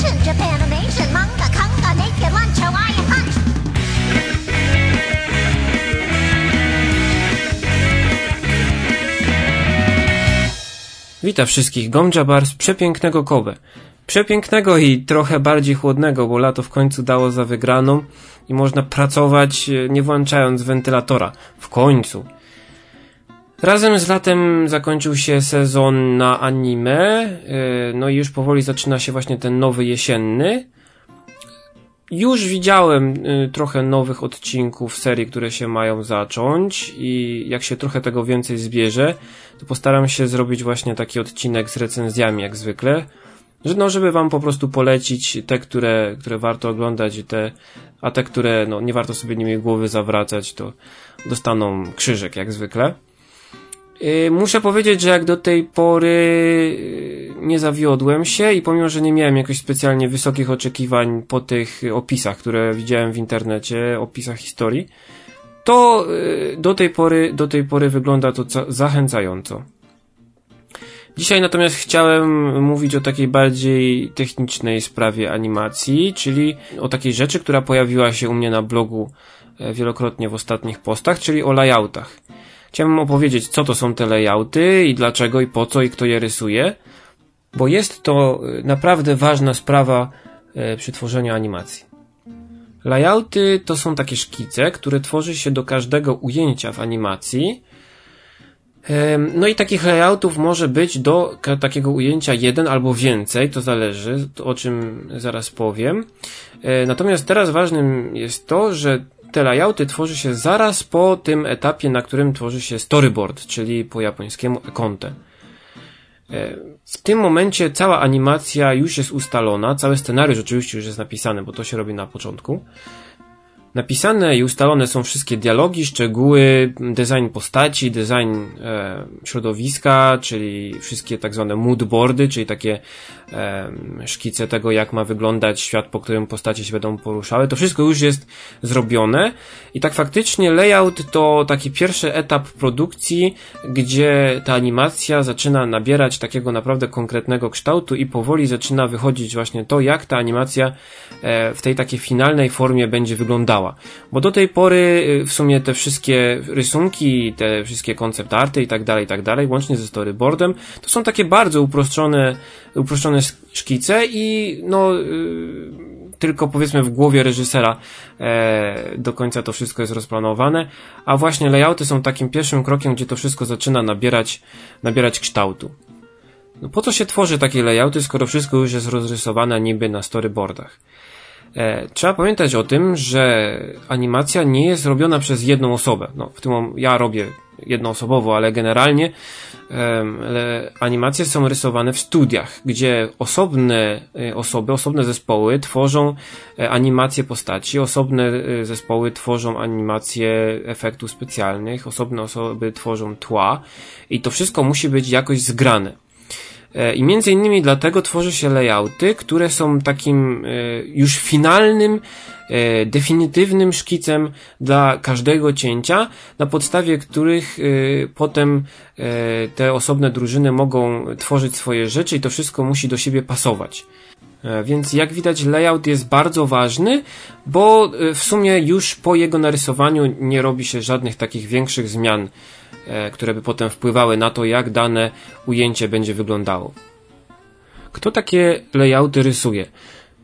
Animation, Japanimation, manga, kanga, naked lunch, Hawaiian punch. Witam wszystkich, Gomjabar z przepięknego Kobe. Przepięknego i trochę bardziej chłodnego, bo lato w końcu dało za wygraną i można pracować e, nie włączając wentylatora. W końcu. Razem z latem zakończył się sezon na anime, e, no i już powoli zaczyna się właśnie ten nowy jesienny. Już widziałem y, trochę nowych odcinków serii, które się mają zacząć i jak się trochę tego więcej zbierze, to postaram się zrobić właśnie taki odcinek z recenzjami jak zwykle. No, żeby wam po prostu polecić te, które, które warto oglądać te, a te, które no, nie warto sobie nimi głowy zawracać, to dostaną krzyżek jak zwykle. Yy, Muszę powiedzieć, że jak do tej pory yy, nie zawiodłem się i pomimo, że nie miałem jakoś specjalnie wysokich oczekiwań po tych opisach, które widziałem w internecie, opisach historii, to yy, do tej pory, do tej pory wygląda to ca- zachęcająco. Dzisiaj natomiast chciałem mówić o takiej bardziej technicznej sprawie animacji, czyli o takiej rzeczy, która pojawiła się u mnie na blogu e, wielokrotnie w ostatnich postach, czyli o layoutach. Chciałem opowiedzieć, co to są te layouty i dlaczego i po co i kto je rysuje, bo jest to e, naprawdę ważna sprawa e, przy tworzeniu animacji. Layouty to są takie szkice, które tworzy się do każdego ujęcia w animacji. No i takich layoutów może być do takiego ujęcia jeden albo więcej, to zależy, o czym zaraz powiem. E, Natomiast teraz ważnym jest to, że te layouty tworzy się zaraz po tym etapie, na którym tworzy się storyboard, czyli po japońskiemu ekonte. E, W tym momencie cała animacja już jest ustalona, cały scenariusz oczywiście już jest napisany, bo to się robi na początku. Napisane i ustalone są wszystkie dialogi, szczegóły, design postaci, design e, środowiska, czyli wszystkie tak zwane moodboardy, czyli takie e, szkice tego, jak ma wyglądać świat, po którym postacie się będą poruszały. To wszystko już jest zrobione i tak faktycznie layout to taki pierwszy etap produkcji, gdzie ta animacja zaczyna nabierać takiego naprawdę konkretnego kształtu i powoli zaczyna wychodzić właśnie to, jak ta animacja e, w tej takiej finalnej formie będzie wyglądała. Bo do tej pory y, w sumie te wszystkie rysunki, te wszystkie koncept arty i tak dalej, i tak dalej, łącznie ze storyboardem, to są takie bardzo uproszczone, uproszczone szkice i no y, tylko powiedzmy w głowie reżysera e, do końca to wszystko jest rozplanowane, a właśnie layouty są takim pierwszym krokiem, gdzie to wszystko zaczyna nabierać, nabierać kształtu. No po co się tworzy takie layouty, skoro wszystko już jest rozrysowane niby na storyboardach? E, trzeba pamiętać o tym, że animacja nie jest robiona przez jedną osobę. No, w tym ja robię jednoosobowo, ale generalnie animacje są rysowane w studiach, gdzie osobne e, osoby, osobne zespoły tworzą e, animacje postaci, osobne zespoły tworzą animacje efektów specjalnych, osobne osoby tworzą tła i to wszystko musi być jakoś zgrane. E, I między innymi dlatego tworzy się layouty, które są takim e, już finalnym, e, definitywnym szkicem dla każdego cięcia, na podstawie których potem te osobne drużyny mogą tworzyć swoje rzeczy i to wszystko musi do siebie pasować. E, Więc jak widać layout jest bardzo ważny, bo e, w sumie już po jego narysowaniu nie robi się żadnych takich większych zmian, e, które by potem wpływały na to, jak dane ujęcie będzie wyglądało. Kto takie layouty rysuje?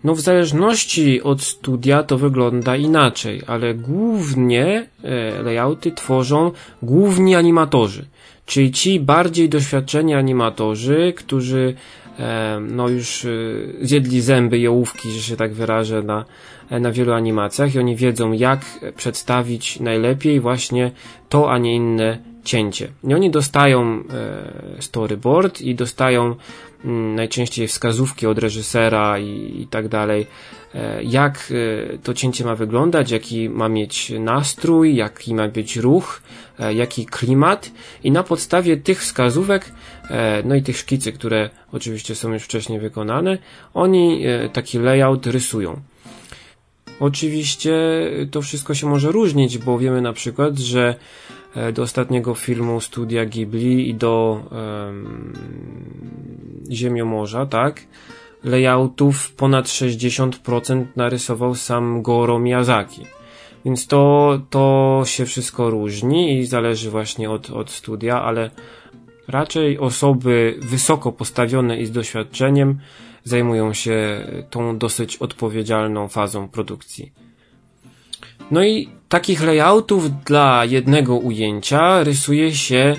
No w zależności od studia to wygląda inaczej, ale głównie layouty tworzą główni animatorzy, czyli ci bardziej doświadczeni animatorzy, którzy no już e, zjedli zęby i ołówki, że się tak wyrażę, na, e, na wielu animacjach i oni wiedzą jak przedstawić najlepiej właśnie to, a nie inne cięcie. I oni dostają e, storyboard i dostają mm, najczęściej wskazówki od reżysera i, i tak dalej, e, jak e, to cięcie ma wyglądać, jaki ma mieć nastrój, jaki ma być ruch, jaki klimat i na podstawie tych wskazówek, no i tych szkicy, które oczywiście są już wcześniej wykonane, oni taki layout rysują. Oczywiście to wszystko się może różnić, bo wiemy na przykład, że do ostatniego filmu studia Ghibli i do um, Ziemiomorza, tak? layoutów ponad 60% narysował sam Goro Miyazaki. Więc to, to się wszystko różni i zależy właśnie od, od studia, ale raczej osoby wysoko postawione i z doświadczeniem zajmują się tą dosyć odpowiedzialną fazą produkcji. No i takich layoutów dla jednego ujęcia rysuje się e,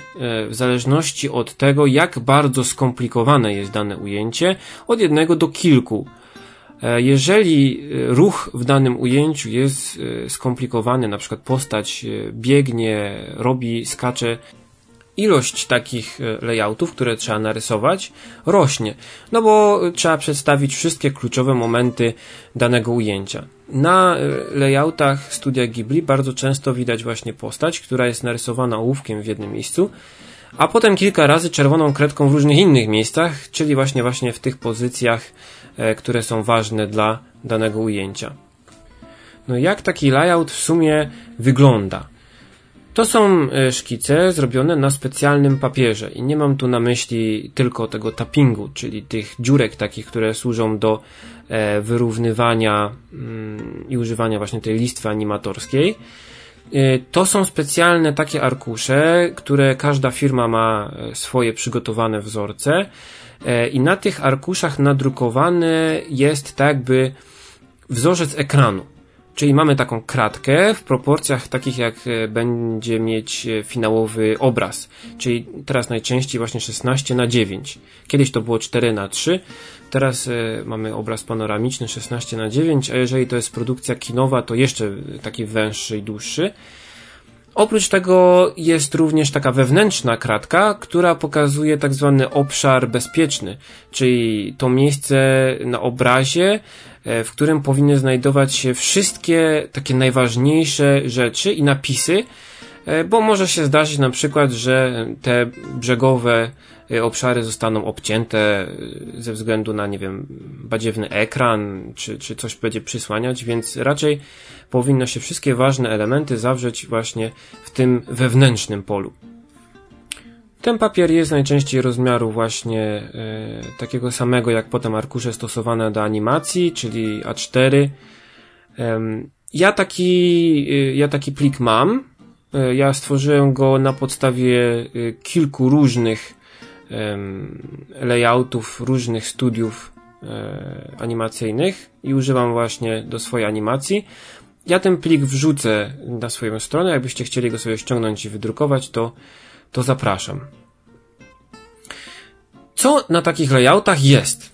w zależności od tego, jak bardzo skomplikowane jest dane ujęcie, od jednego do kilku. E, jeżeli e, ruch w danym ujęciu jest skomplikowany, na przykład postać biegnie, robi, skacze, ilość takich layoutów, które trzeba narysować, rośnie. No bo trzeba przedstawić wszystkie kluczowe momenty danego ujęcia. Na e, layoutach studia Ghibli bardzo często widać właśnie postać, która jest narysowana ołówkiem w jednym miejscu, a potem kilka razy czerwoną kredką w różnych innych miejscach, czyli właśnie właśnie w tych pozycjach, e, które są ważne dla danego ujęcia. No jak taki layout w sumie wygląda? To są e, szkice zrobione na specjalnym papierze i nie mam tu na myśli tylko tego tappingu, czyli tych dziurek takich, które służą do e, wyrównywania mm, i używania właśnie tej listwy animatorskiej. E, to są specjalne takie arkusze, które każda firma ma swoje przygotowane wzorce i na tych arkuszach nadrukowany jest tak jakby wzorzec ekranu. Czyli mamy taką kratkę w proporcjach takich jak e, będzie mieć e, finałowy obraz. Czyli teraz najczęściej właśnie 16 na 9. Kiedyś to było 4 na 3. Teraz e, mamy obraz panoramiczny 16 na 9, a jeżeli to jest produkcja kinowa, to jeszcze taki węższy i dłuższy. Oprócz tego jest również taka wewnętrzna kratka, która pokazuje tak zwany obszar bezpieczny, czyli to miejsce na obrazie, w którym powinny znajdować się wszystkie takie najważniejsze rzeczy i napisy, e, bo może się zdarzyć na przykład, że te brzegowe e, obszary zostaną obcięte ze względu na, nie wiem, badziewny ekran, czy, czy coś będzie przysłaniać, więc raczej powinno się wszystkie ważne elementy zawrzeć właśnie w tym wewnętrznym polu. Ten papier jest najczęściej rozmiaru właśnie e, takiego samego jak potem arkusze stosowane do animacji, czyli A4. E, ja taki, e, ja taki plik mam. E, ja stworzyłem go na podstawie kilku różnych layoutów, różnych studiów animacyjnych i używam właśnie do swojej animacji. Ja ten plik wrzucę na swoją stronę. Jakbyście chcieli go sobie ściągnąć i wydrukować, to, to zapraszam. Co na takich layoutach jest?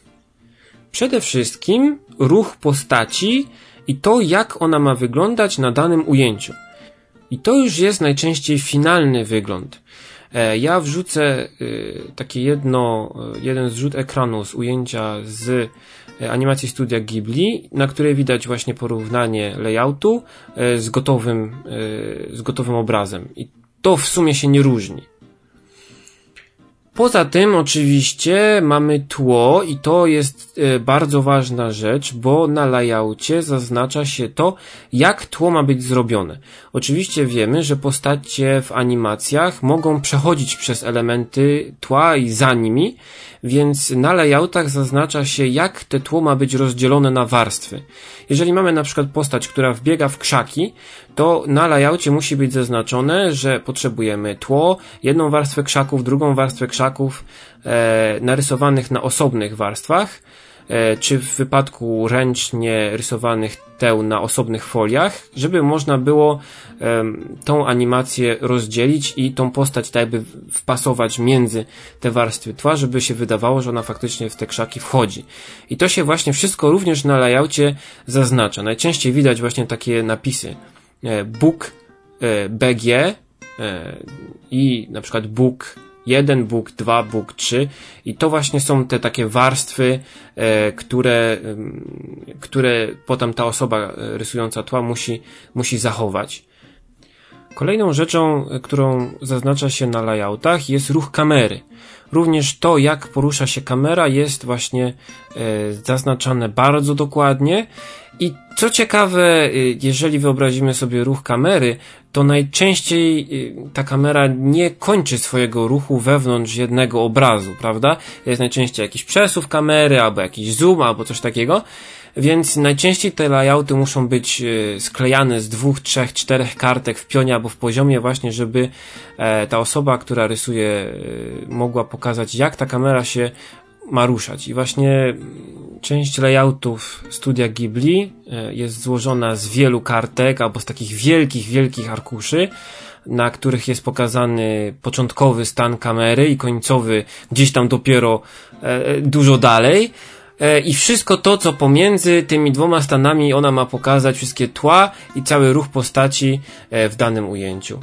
Przede wszystkim ruch postaci i to, jak ona ma wyglądać na danym ujęciu. I to już jest najczęściej finalny wygląd. E, ja wrzucę y, takie jedno, y, jeden zrzut ekranu z ujęcia z E, animacji studia Ghibli, na której widać właśnie porównanie layoutu e, z gotowym, e, z gotowym obrazem. I to w sumie się nie różni. Poza tym oczywiście mamy tło i to jest bardzo ważna rzecz, bo na layoutie zaznacza się to, jak tło ma być zrobione. Oczywiście wiemy, że postacie w animacjach mogą przechodzić przez elementy tła i za nimi, więc na layoutach zaznacza się, jak te tło ma być rozdzielone na warstwy. Jeżeli mamy na przykład postać, która wbiega w krzaki, to na layoutie musi być zaznaczone, że potrzebujemy tło, jedną warstwę krzaków, drugą warstwę krzaków, e, narysowanych na osobnych warstwach, E, czy w wypadku ręcznie rysowanych teł na osobnych foliach, żeby można było tą animację rozdzielić i tą postać tak jakby wpasować między te warstwy tła, żeby się wydawało, że ona faktycznie w te krzaki wchodzi. I to się właśnie wszystko również na layoutie zaznacza. Najczęściej widać właśnie takie napisy e, book e, BG i na przykład book jeden Bóg, dwa Bóg, trzy i to właśnie są te takie warstwy, e, które, które potem ta osoba e, rysująca tła musi, musi zachować. Kolejną rzeczą, którą zaznacza się na layoutach jest ruch kamery. Również to, jak porusza się kamera jest właśnie e, zaznaczane bardzo dokładnie i co ciekawe, e, jeżeli wyobrazimy sobie ruch kamery, to najczęściej e, ta kamera nie kończy swojego ruchu wewnątrz jednego obrazu, prawda? Jest najczęściej jakiś przesuw kamery, albo jakiś zoom, albo coś takiego. Więc najczęściej te layouty muszą być e, sklejane z dwóch, trzech, czterech kartek w pionie albo w poziomie właśnie, żeby e, ta osoba, która rysuje, e, mogła pokazać jak ta kamera się ma ruszać. I właśnie część layoutów studia Ghibli jest złożona z wielu kartek albo z takich wielkich, wielkich arkuszy, na których jest pokazany początkowy stan kamery i końcowy gdzieś tam dopiero dużo dalej. E, i wszystko to, co pomiędzy tymi dwoma stanami ona ma pokazać, wszystkie tła i cały ruch postaci e, w danym ujęciu.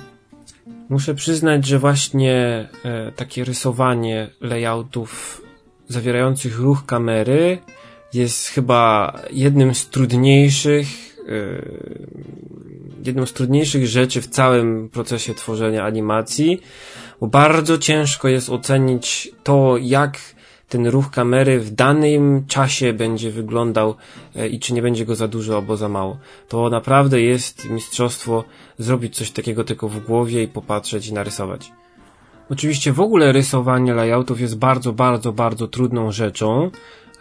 Muszę przyznać, że właśnie e, takie rysowanie layoutów zawierających ruch kamery jest chyba jednym z trudniejszych jedną z trudniejszych rzeczy w całym procesie tworzenia animacji, bo bardzo ciężko jest ocenić to, jak ten ruch kamery w danym czasie będzie wyglądał e, i czy nie będzie go za dużo albo za mało. To naprawdę jest mistrzostwo zrobić coś takiego tylko w głowie i popatrzeć i narysować. Oczywiście w ogóle rysowanie layoutów jest bardzo, bardzo, bardzo trudną rzeczą,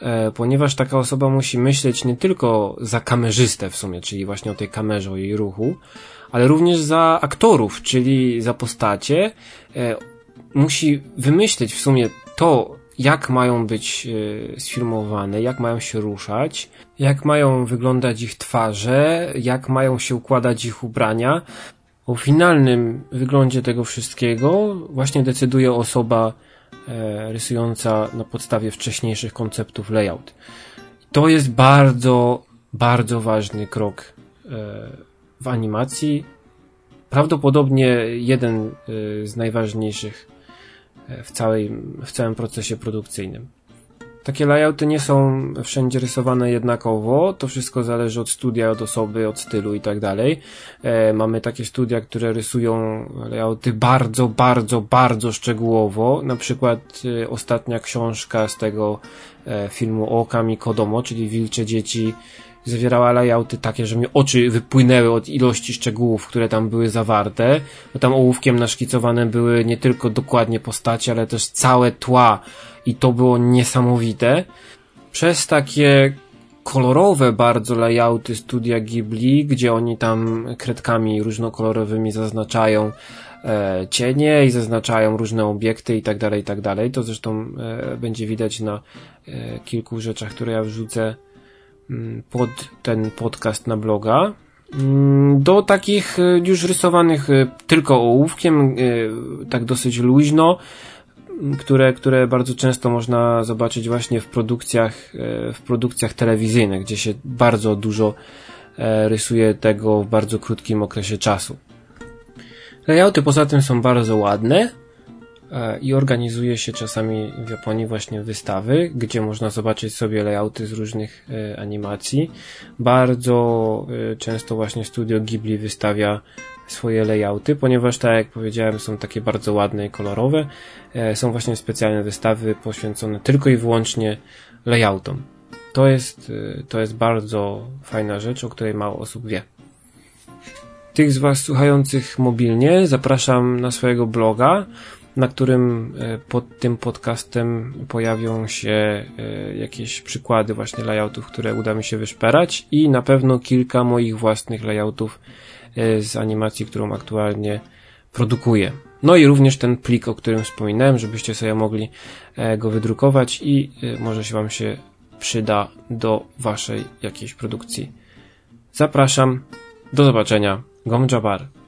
e, ponieważ taka osoba musi myśleć nie tylko za kamerzystę w sumie, czyli właśnie o tej kamerze, o jej ruchu, ale również za aktorów, czyli za postacie. E, musi wymyśleć w sumie to, jak mają być e, sfilmowane, jak mają się ruszać, jak mają wyglądać ich twarze, jak mają się układać ich ubrania. O finalnym wyglądzie tego wszystkiego właśnie decyduje osoba e, rysująca na podstawie wcześniejszych konceptów layout. To jest bardzo, bardzo ważny krok e, w animacji. Prawdopodobnie jeden z najważniejszych w, całej, w całym procesie produkcyjnym. Takie layouty nie są wszędzie rysowane jednakowo, to wszystko zależy od studia, od osoby, od stylu i tak dalej. E, mamy takie studia, które rysują layouty bardzo, bardzo, bardzo szczegółowo. Na przykład e, ostatnia książka z tego e, filmu Okami Kodomo, czyli Wilcze Dzieci zawierała layouty takie, że mi oczy wypłynęły od ilości szczegółów, które tam były zawarte, bo tam ołówkiem naszkicowane były nie tylko dokładnie postacie, ale też całe tła i to było niesamowite. Przez takie kolorowe bardzo layouty studia Ghibli, gdzie oni tam kredkami różnokolorowymi zaznaczają e, cienie i zaznaczają różne obiekty i tak dalej, i tak dalej. To zresztą e, będzie widać na e, kilku rzeczach, które ja wrzucę pod ten podcast na bloga mm, do takich e, już rysowanych e, tylko ołówkiem, e, tak dosyć luźno, mm, które, które bardzo często można zobaczyć właśnie w produkcjach, w produkcjach telewizyjnych, gdzie się bardzo dużo rysuje tego w bardzo krótkim okresie czasu. Layouty poza tym są bardzo ładne, E, i organizuje się czasami w Japonii właśnie wystawy, gdzie można zobaczyć sobie layouty z różnych e, animacji. Bardzo e, często właśnie studio Ghibli wystawia swoje layouty, ponieważ tak jak powiedziałem są takie bardzo ładne i kolorowe. Są właśnie specjalne wystawy poświęcone tylko i wyłącznie layoutom. To jest, to jest bardzo fajna rzecz, o której mało osób wie. Tych z Was słuchających mobilnie zapraszam na swojego bloga na którym e, pod tym podcastem pojawią się e, jakieś przykłady właśnie layoutów, które uda mi się wyszperać i na pewno kilka moich własnych layoutów e, z animacji, którą aktualnie produkuję. No i również ten plik, o którym wspominałem, żebyście sobie mogli go wydrukować i może się Wam się przyda do Waszej jakiejś produkcji. Zapraszam. Do zobaczenia. Gom Jabar.